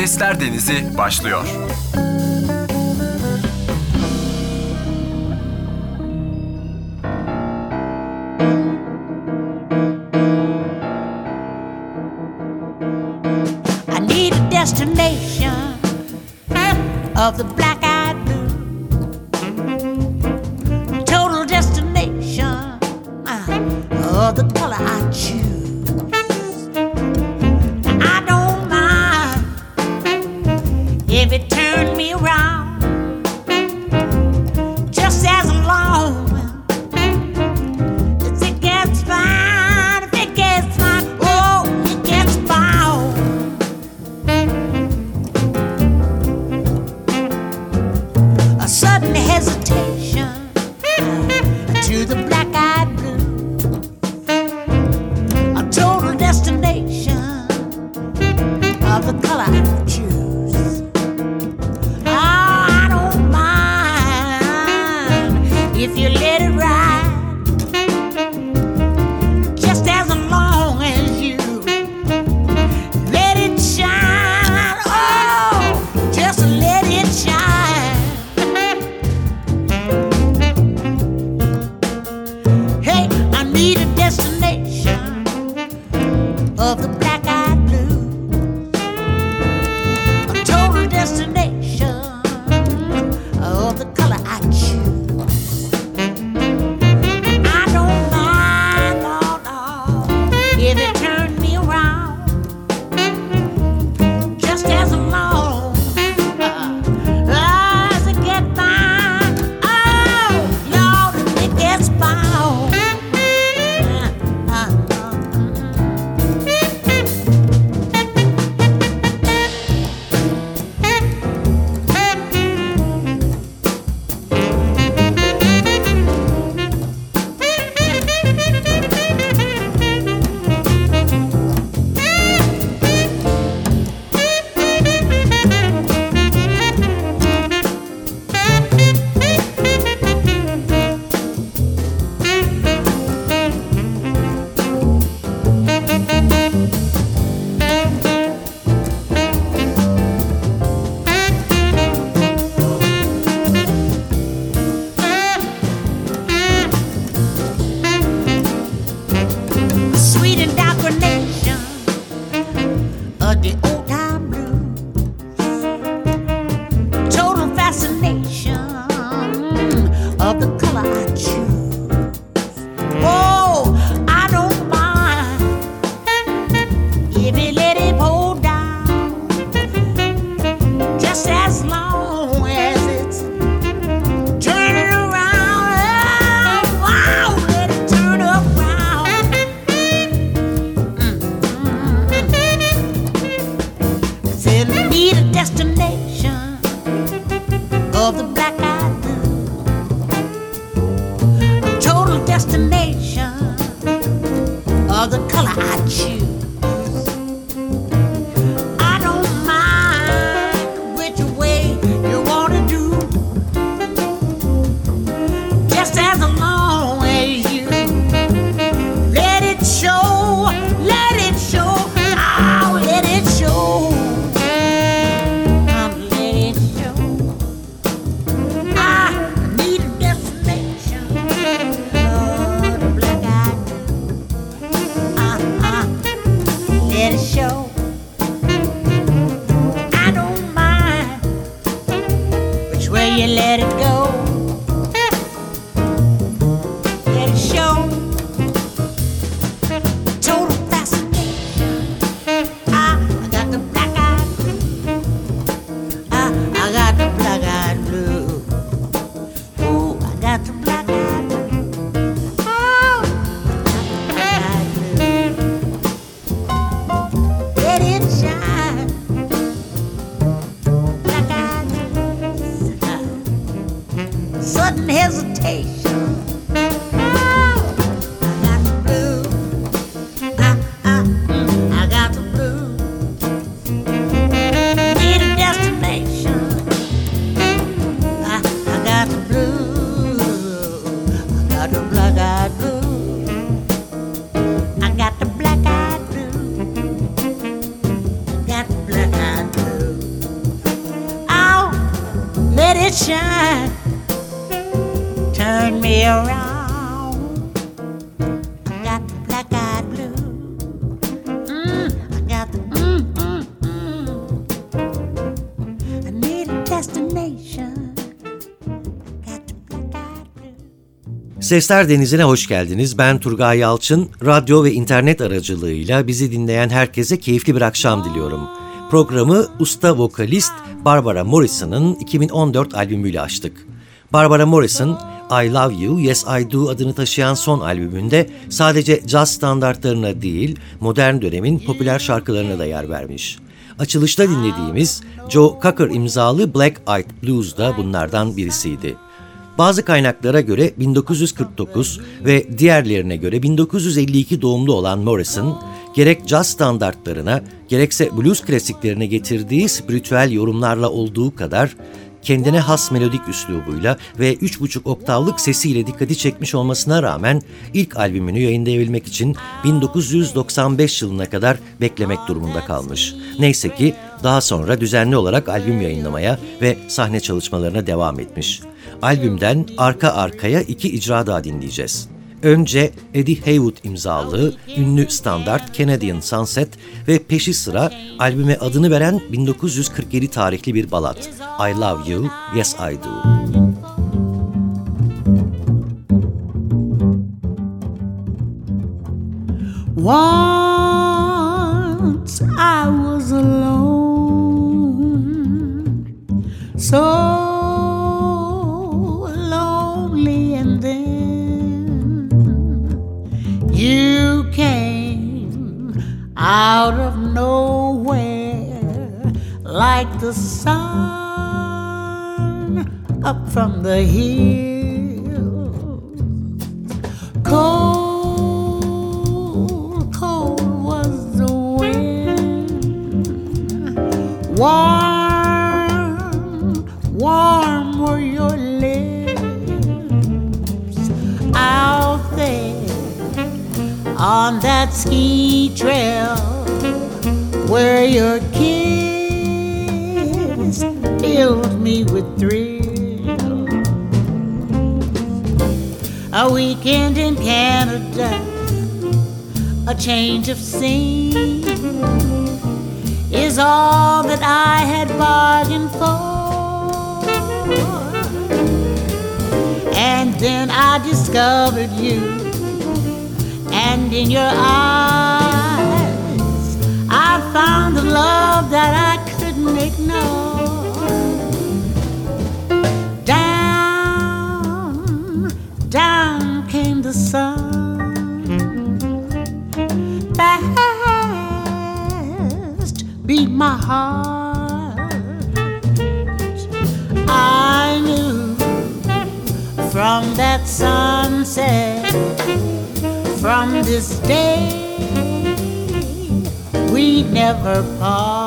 Sesler Denizi başlıyor. Sesler Denizi'ne hoş geldiniz. Ben Turgay Yalçın. Radyo ve internet aracılığıyla bizi dinleyen herkese keyifli bir akşam diliyorum. Programı usta vokalist Barbara Morrison'ın 2014 albümüyle açtık. Barbara Morrison, I Love You, Yes I Do adını taşıyan son albümünde sadece caz standartlarına değil, modern dönemin popüler şarkılarına da yer vermiş. Açılışta dinlediğimiz Joe Cocker imzalı Black Eyed Blues da bunlardan birisiydi. Bazı kaynaklara göre 1949 ve diğerlerine göre 1952 doğumlu olan Morrison, gerek caz standartlarına gerekse blues klasiklerine getirdiği spiritüel yorumlarla olduğu kadar kendine has melodik üslubuyla ve 3,5 oktavlık sesiyle dikkati çekmiş olmasına rağmen ilk albümünü yayınlayabilmek için 1995 yılına kadar beklemek durumunda kalmış. Neyse ki daha sonra düzenli olarak albüm yayınlamaya ve sahne çalışmalarına devam etmiş. Albümden arka arkaya iki icra daha dinleyeceğiz. Önce Eddie Haywood imzalı ünlü standart Canadian Sunset ve peşi sıra albüme adını veren 1947 tarihli bir balat I Love You, Yes I Do. Once I was alone, so you came out of nowhere like the sun up from the hill. Cold, cold was the wind. Warm, on that ski trail where your kiss filled me with thrill. A weekend in Canada, a change of scene is all that I had bargained for. And then I discovered you, and in your eyes, I found the love that I couldn't ignore. Down, down came the sun. Fast beat my heart. I knew from that sunset, from this day, we never part.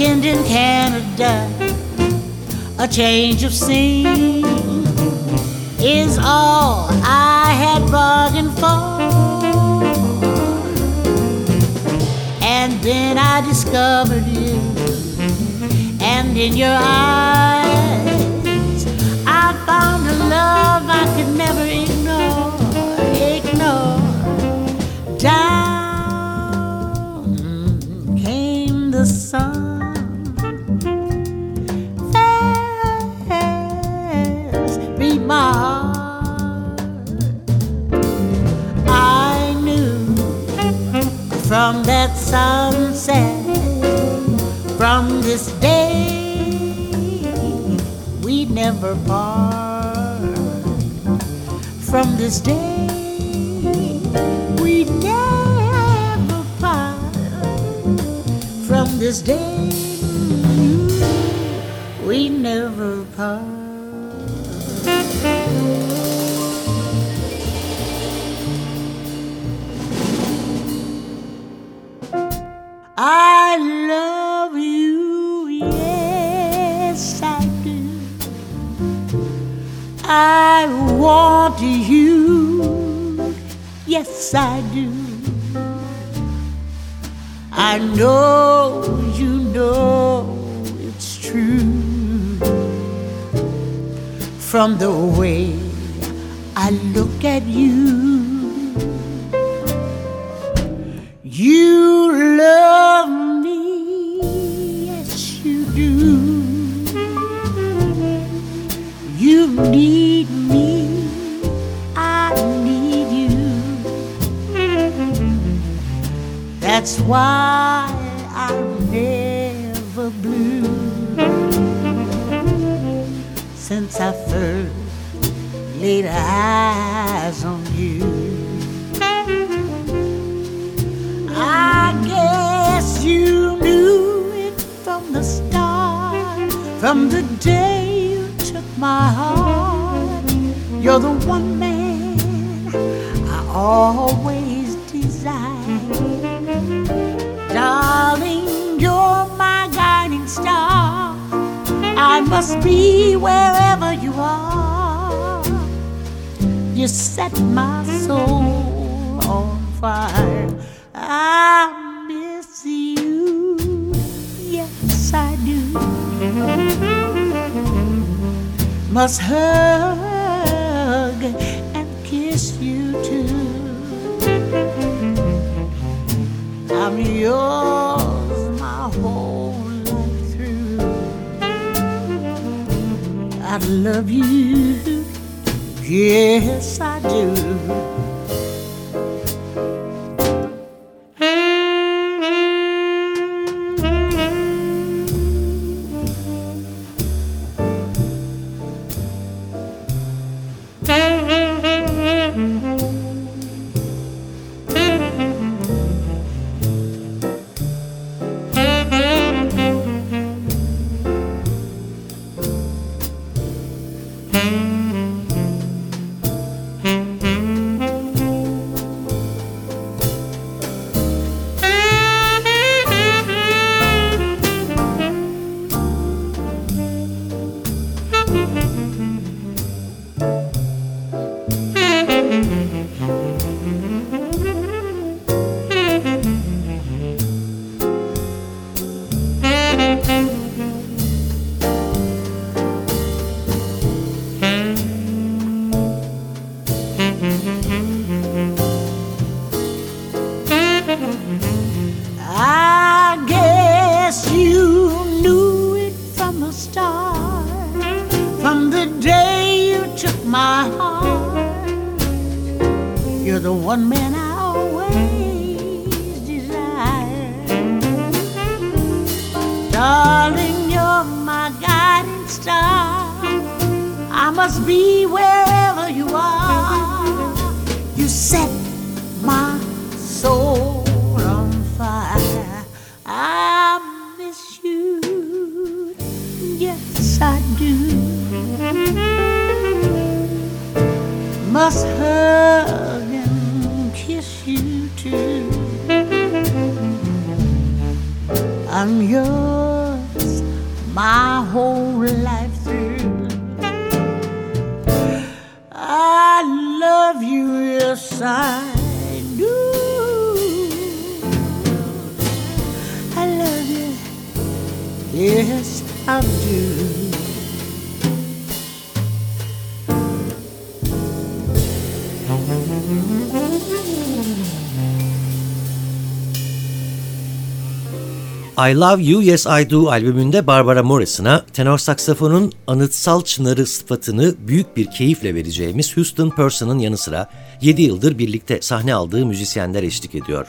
Weekend in Canada, a change of scene is all I had bargained for. And then I discovered you, and in your eyes, I found a love never part. From this day, we never part. From this day, we never part. I want you, yes I do. I know you know it's true from the way I look at you. You love me, need me, I need you. That's why I'm never blue. Since I first laid eyes on you. I guess you knew it from the start, from the day my heart. You're the one man I always desired. Darling, you're my guiding star. I must be wherever you are. You set my soul on fire. I miss you, yes I do. Must hug and kiss you too. I'm yours my whole life through. I love you, yes I do. Guiding star. I must be wherever you are. You set my soul on fire. I miss you, yes I do. Must hug and kiss you too. I'm yours my whole life through. I love you, yes I do. I love you, yes I do. I Love You Yes I Do albümünde Barbara Morrison'a tenor saksafonun anıtsal çınarı sıfatını büyük bir keyifle vereceğimiz Houston Person'ın yanı sıra 7 yıldır birlikte sahne aldığı müzisyenler eşlik ediyor.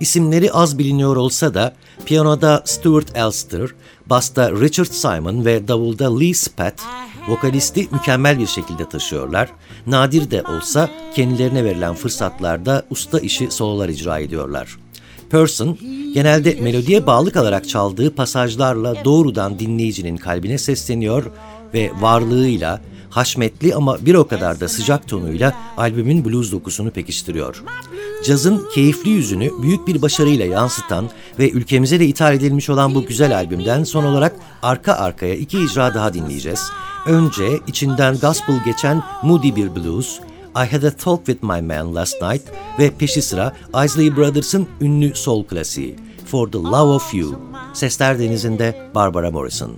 İsimleri az biliniyor olsa da piyanoda Stuart Elster, basta Richard Simon ve davulda Lee Spatt vokalisti mükemmel bir şekilde taşıyorlar. Nadir de olsa kendilerine verilen fırsatlarda usta işi sololar icra ediyorlar. Person, genelde melodiye bağlı kalarak çaldığı pasajlarla doğrudan dinleyicinin kalbine sesleniyor ve varlığıyla, haşmetli ama bir o kadar da sıcak tonuyla albümün blues dokusunu pekiştiriyor. Cazın keyifli yüzünü büyük bir başarıyla yansıtan ve ülkemize de ithal edilmiş olan bu güzel albümden son olarak arka arkaya iki icra daha dinleyeceğiz. Önce içinden gospel geçen Moody bir blues, I Had a Talk With My Man Last Night ve peşi sıra Isley Brothers'ın ünlü soul klasiği For the Love of You. Sesler Denizi'nde Barbara Morrison.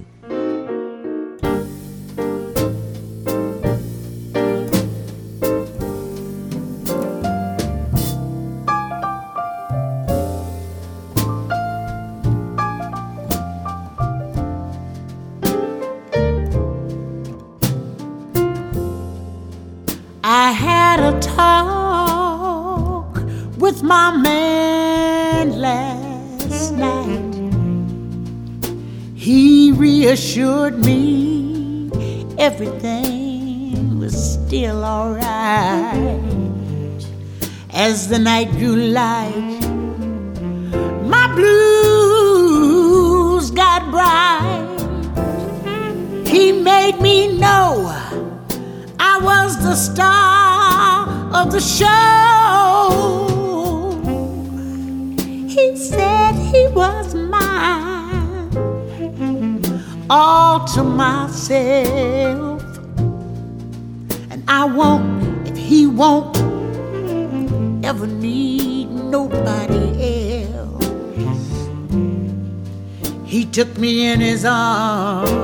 Took me in his arms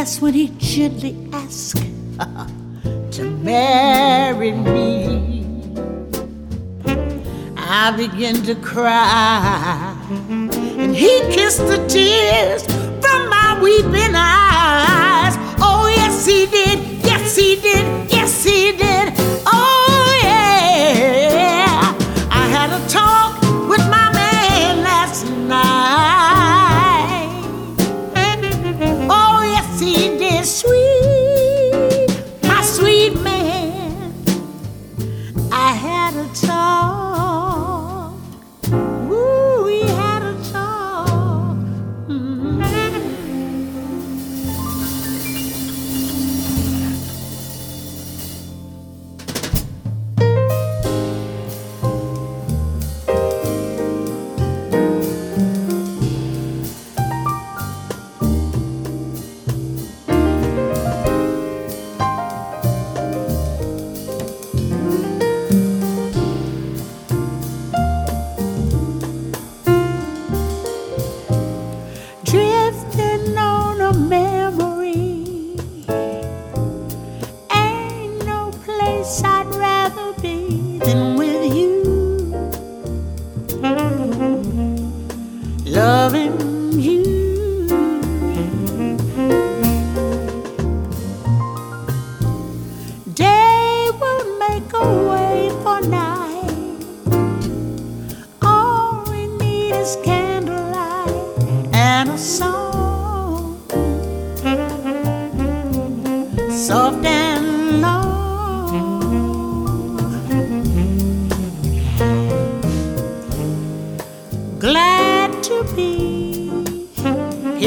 That's when he gently asked to marry me. I began to cry, and he kissed the tears from my weeping eyes. Oh, yes, he did. Yes, he did. Yes, he did. Oh,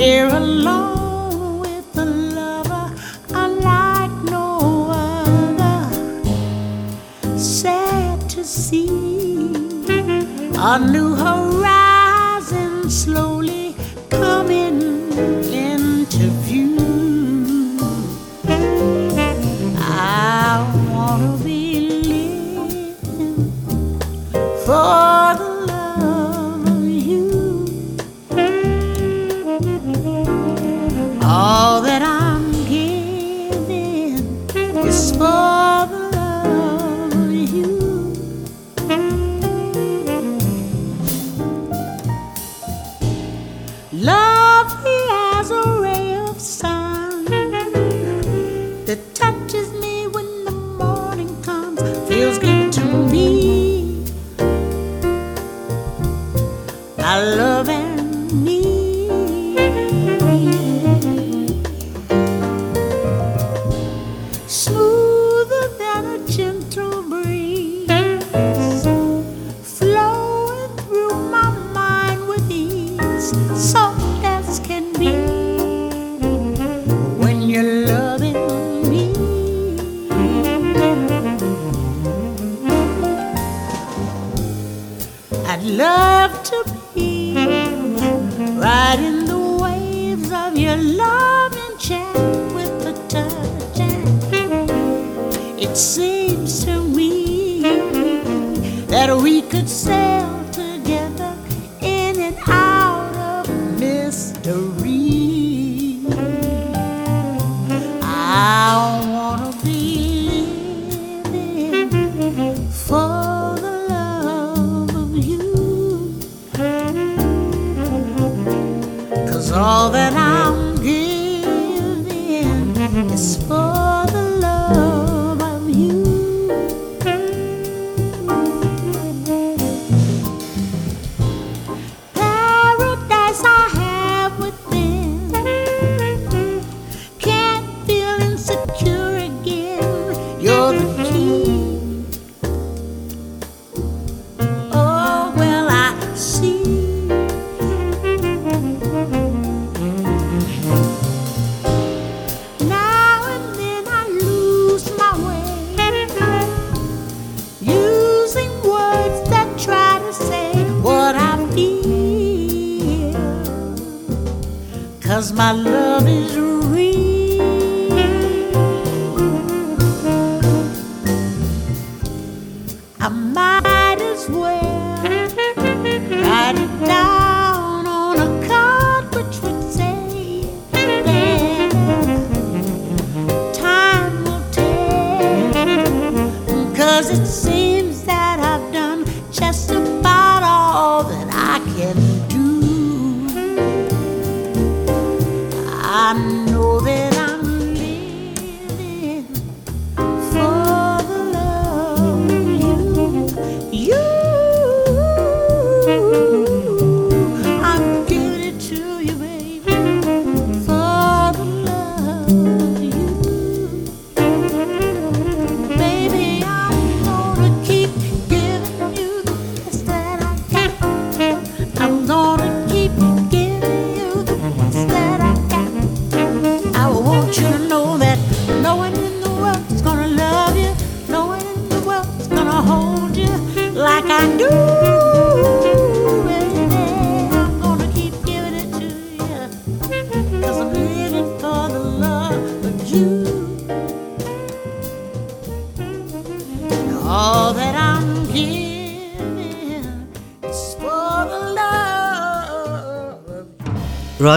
here alone with a lover unlike no other. Sad to see a new horizon slowly coming.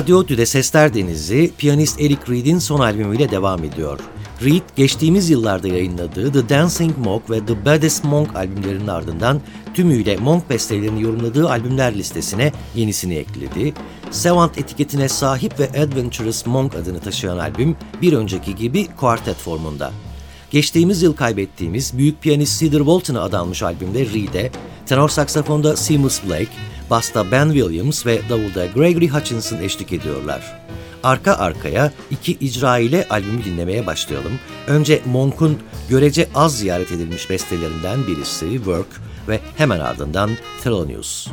Radyo Tüde Sesler Denizi, piyanist Eric Reed'in son albümüyle devam ediyor. Reed, geçtiğimiz yıllarda yayınladığı The Dancing Monk ve The Baddest Monk albümlerinin ardından tümüyle Monk bestelerini yorumladığı albümler listesine yenisini ekledi. Savant etiketine sahip ve Adventurous Monk adını taşıyan albüm bir önceki gibi kuartet formunda. Geçtiğimiz yıl kaybettiğimiz büyük piyanist Cedar Walton'a adanmış albümde Reed'e, tenor saksafonda Seamus Blake, basta Ben Williams ve davulda Gregory Hutchinson eşlik ediyorlar. Arka arkaya iki icra ile albümü dinlemeye başlayalım. Önce Monk'un görece az ziyaret edilmiş bestelerinden birisi Work ve hemen ardından Thelonious.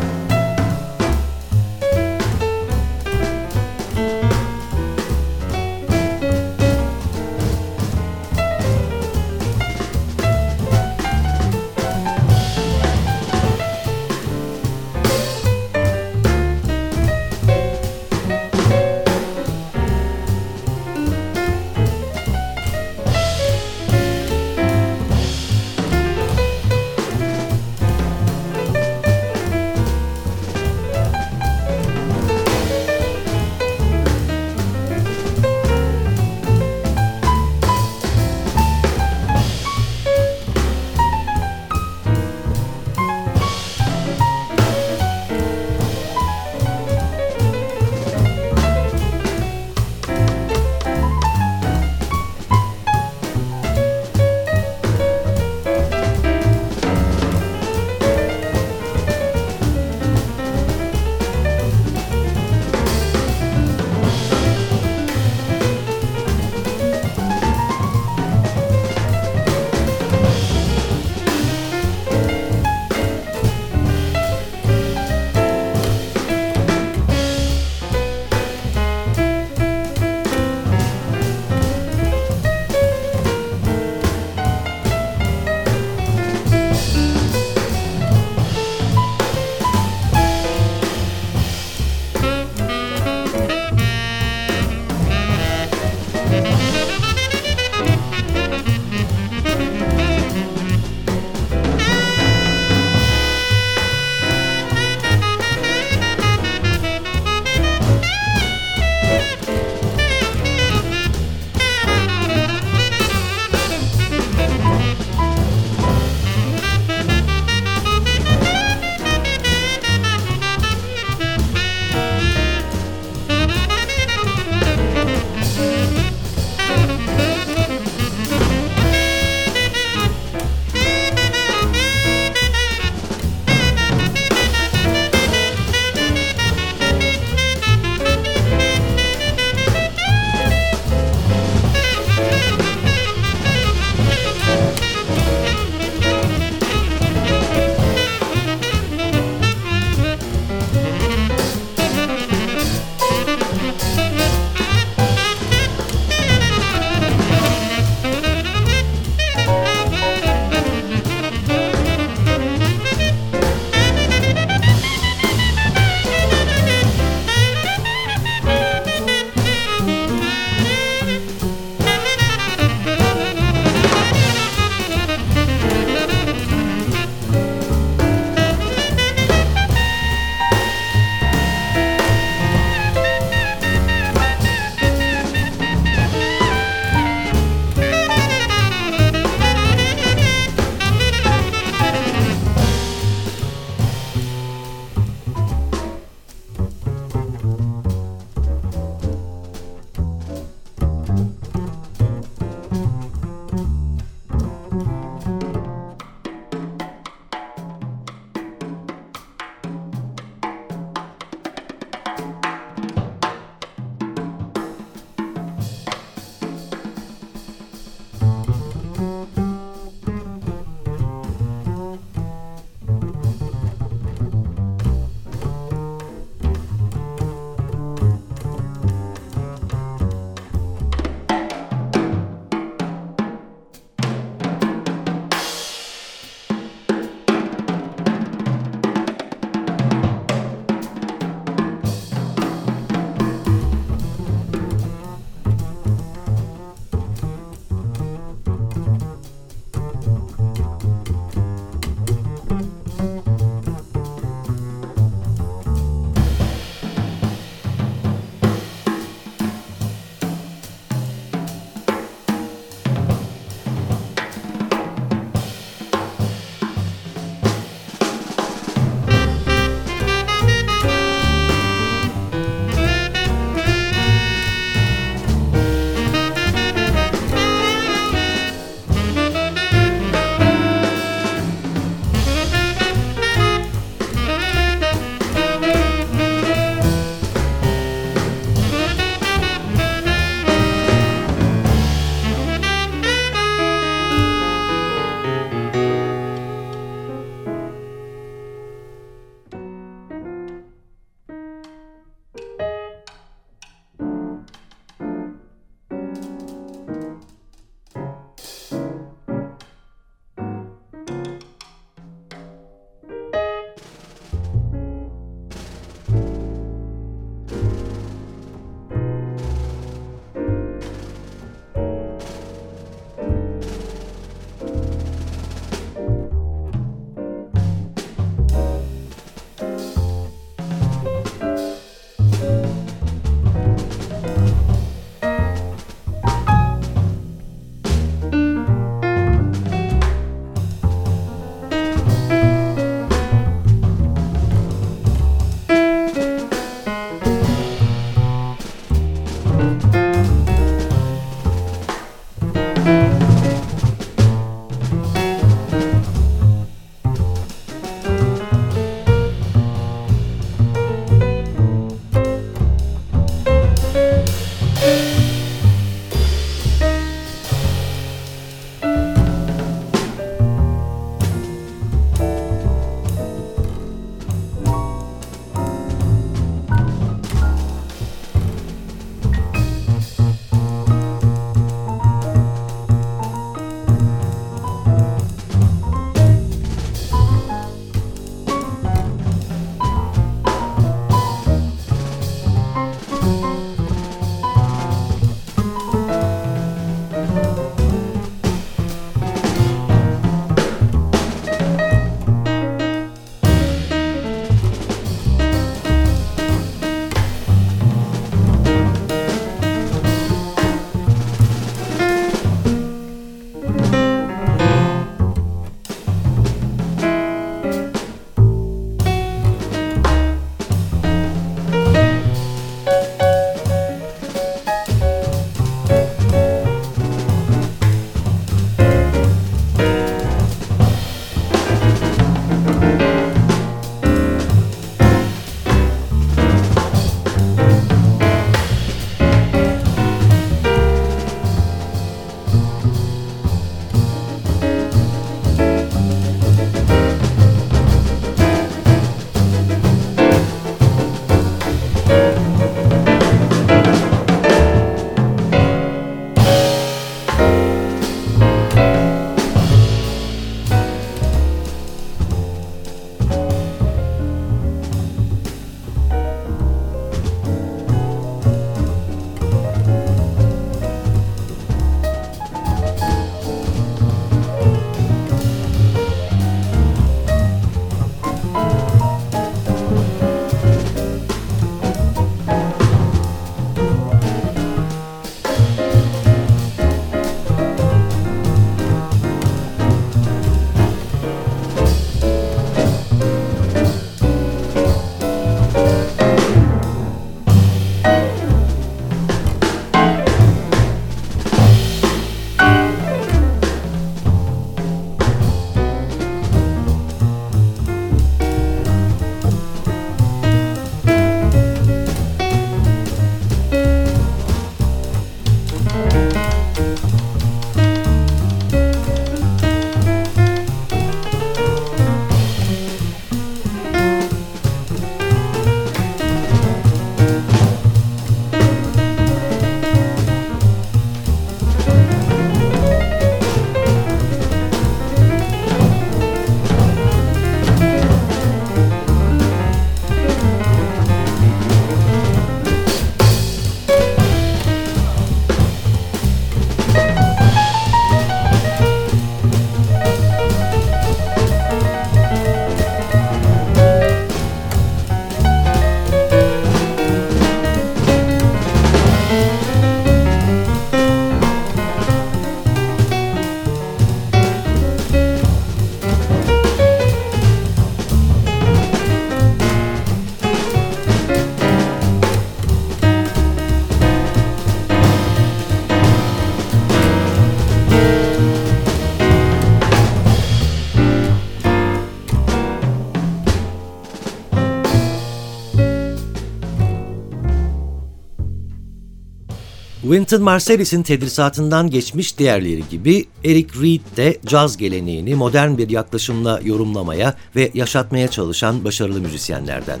Wynton Marsalis'in tedrisatından geçmiş diğerleri gibi Eric Reed de caz geleneğini modern bir yaklaşımla yorumlamaya ve yaşatmaya çalışan başarılı müzisyenlerden.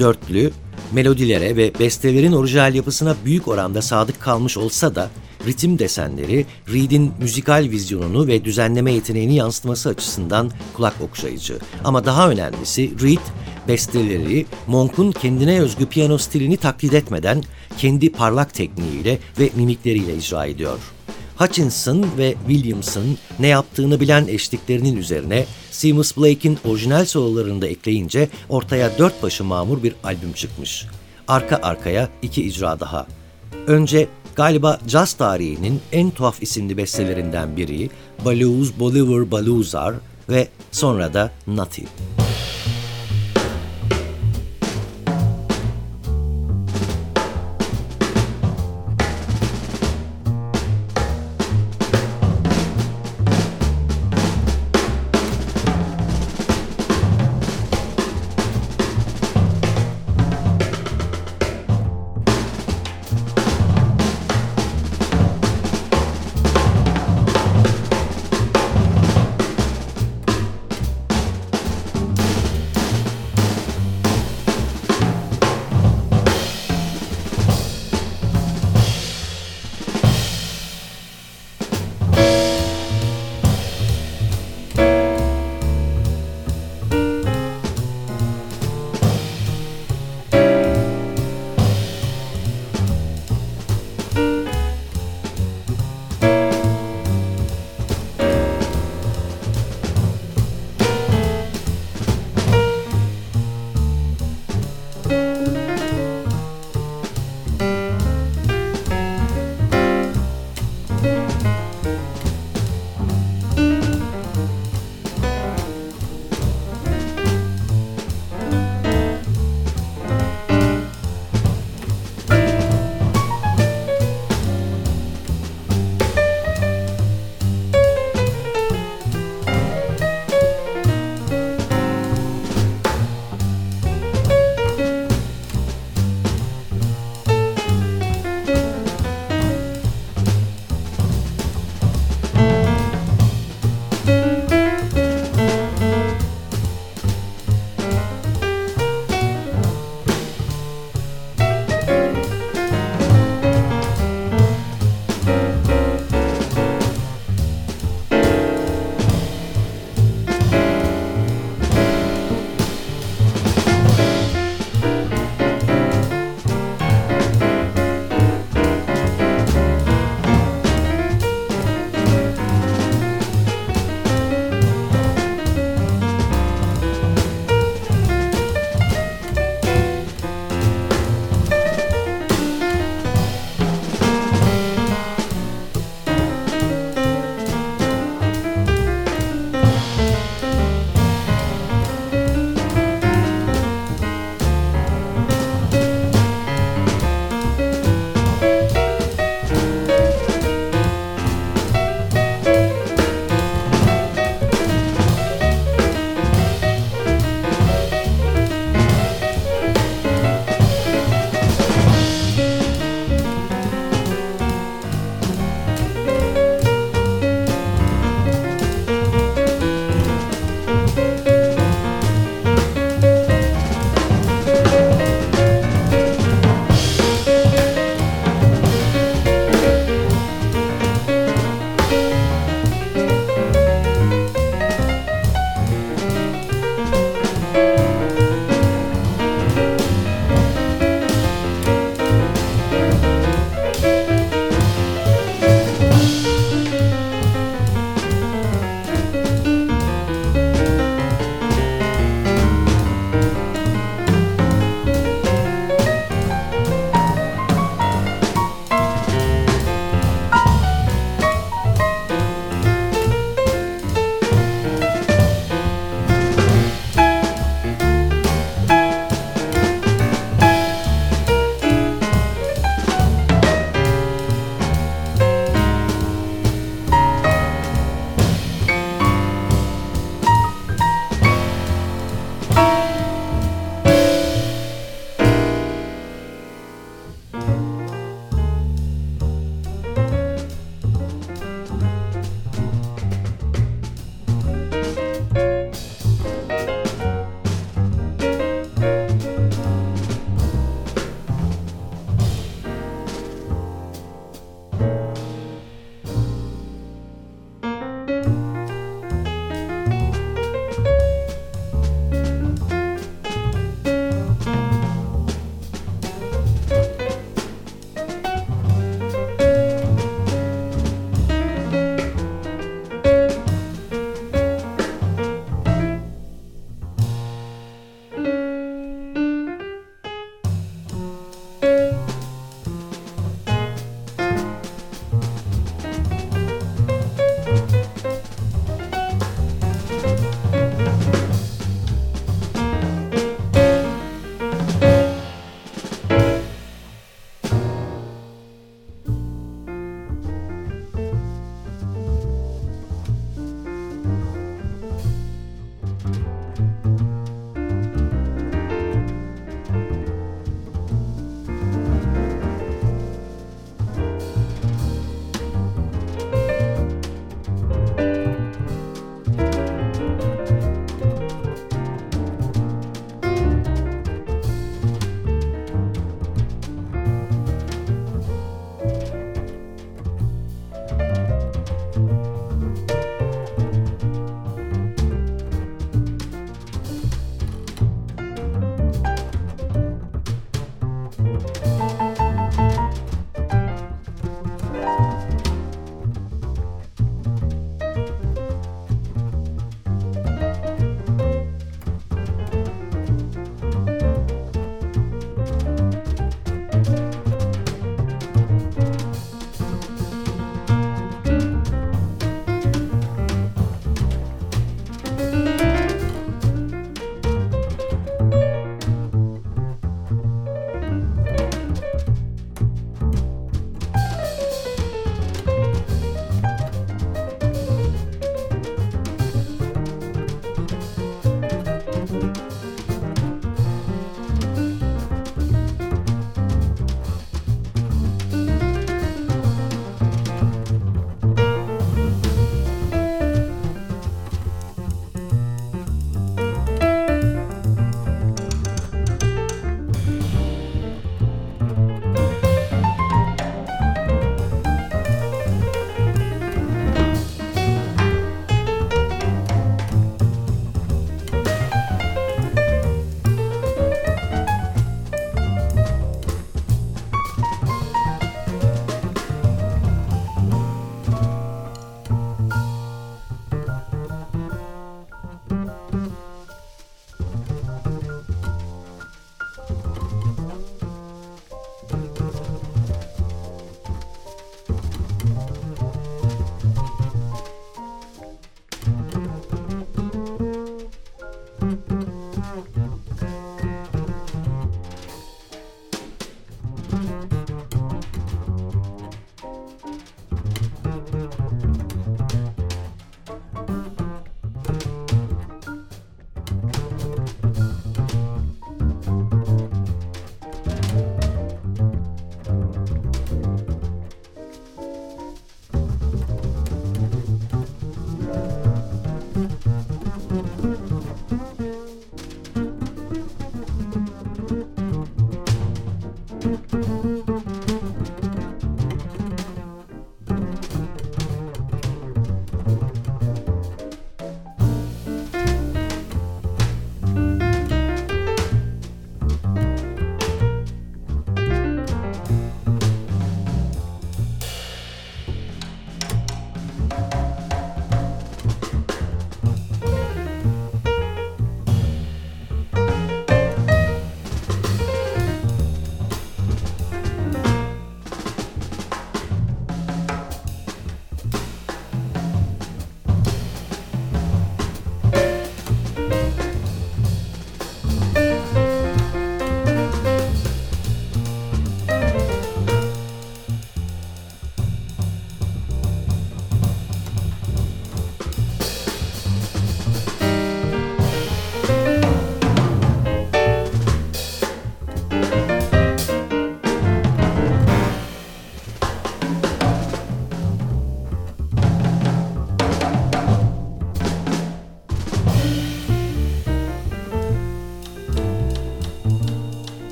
Dörtlü, melodilere ve bestelerin orijinal yapısına büyük oranda sadık kalmış olsa da ritim desenleri Reed'in müzikal vizyonunu ve düzenleme yeteneğini yansıtması açısından kulak okşayıcı. Ama daha önemlisi Reed, besteleri Monk'un kendine özgü piyano stilini taklit etmeden kendi parlak tekniğiyle ve mimikleriyle icra ediyor. Hutchinson ve Williamson ne yaptığını bilen eşliklerinin üzerine Seamus Blake'in orijinal sololarını da ekleyince ortaya dört başı mamur bir albüm çıkmış. Arka arkaya iki icra daha. Önce galiba caz tarihinin en tuhaf isimli bestelerinden biri Blues Bolivar Baloozar ve sonra da Nutty.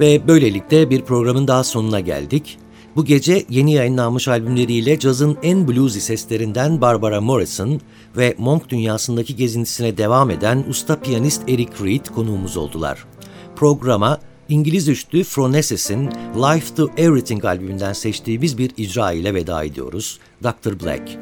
Ve böylelikle bir programın daha sonuna geldik. Bu gece yeni yayınlanmış albümleriyle cazın en bluesy seslerinden Barbara Morrison ve Monk dünyasındaki gezintisine devam eden usta piyanist Eric Reed konuğumuz oldular. Programa İngiliz üçlü Phronesis'in Life to Everything albümünden seçtiğimiz bir icra ile veda ediyoruz. Dr. Black.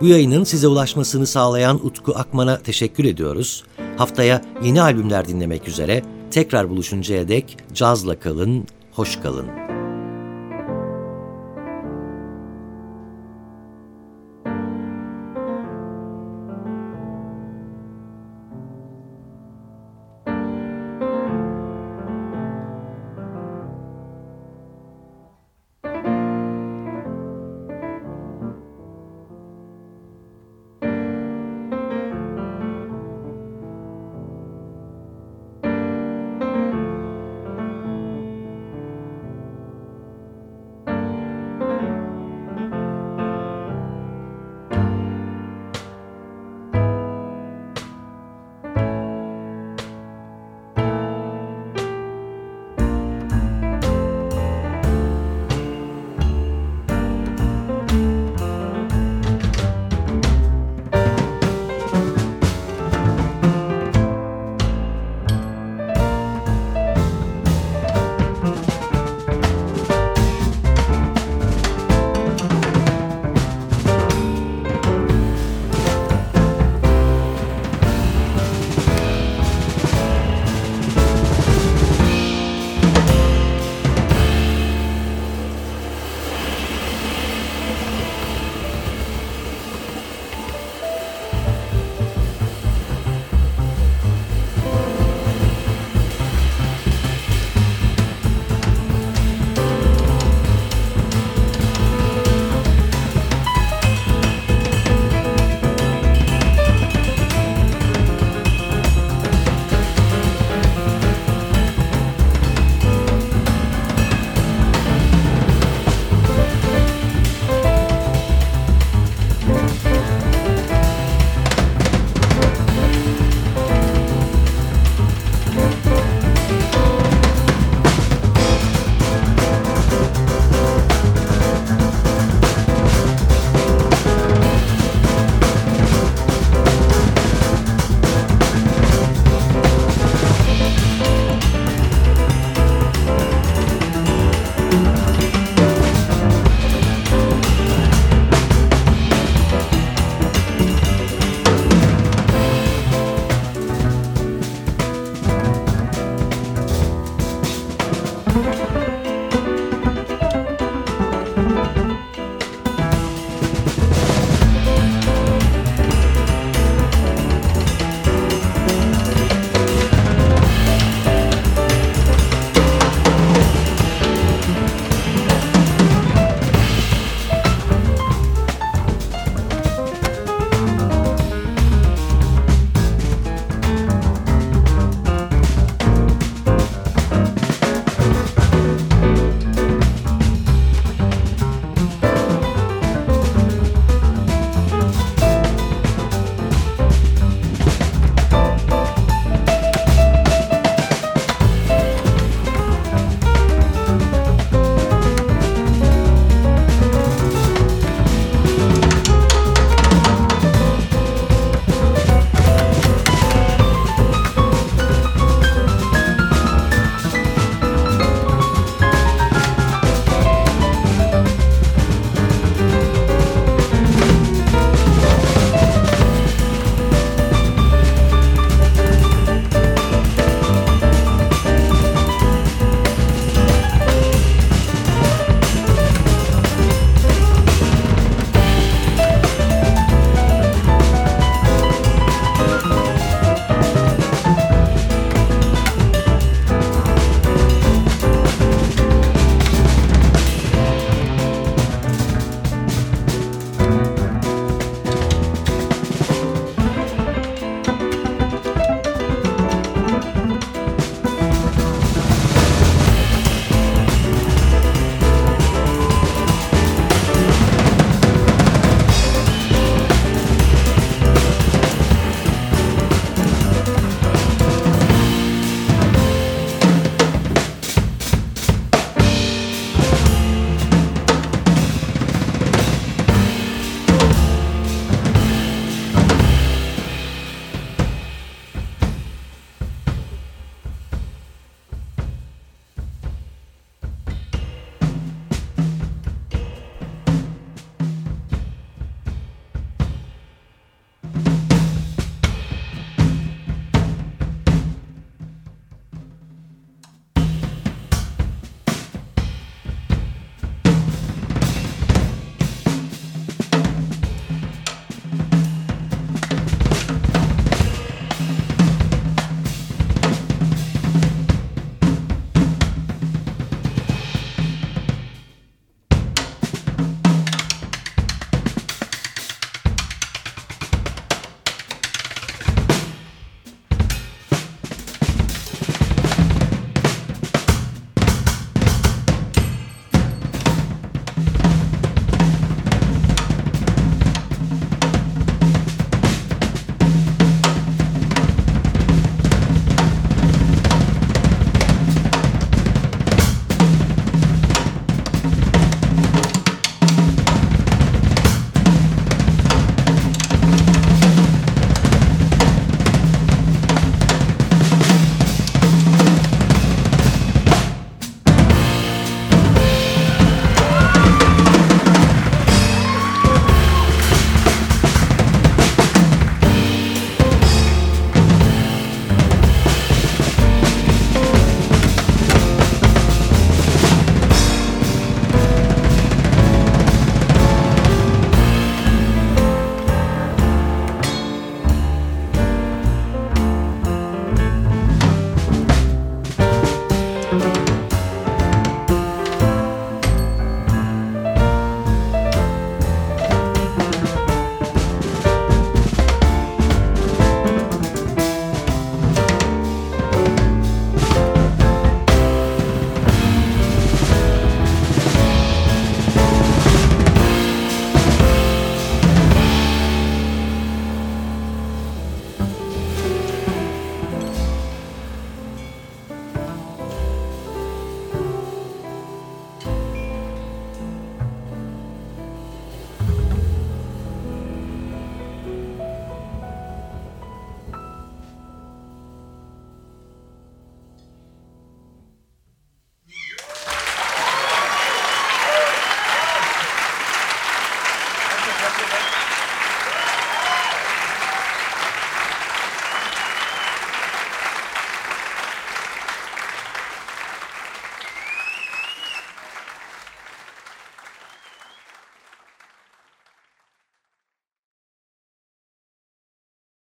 Bu yayının size ulaşmasını sağlayan Utku Akman'a teşekkür ediyoruz. Haftaya yeni albümler dinlemek üzere tekrar buluşuncaya dek cazla kalın, hoş kalın.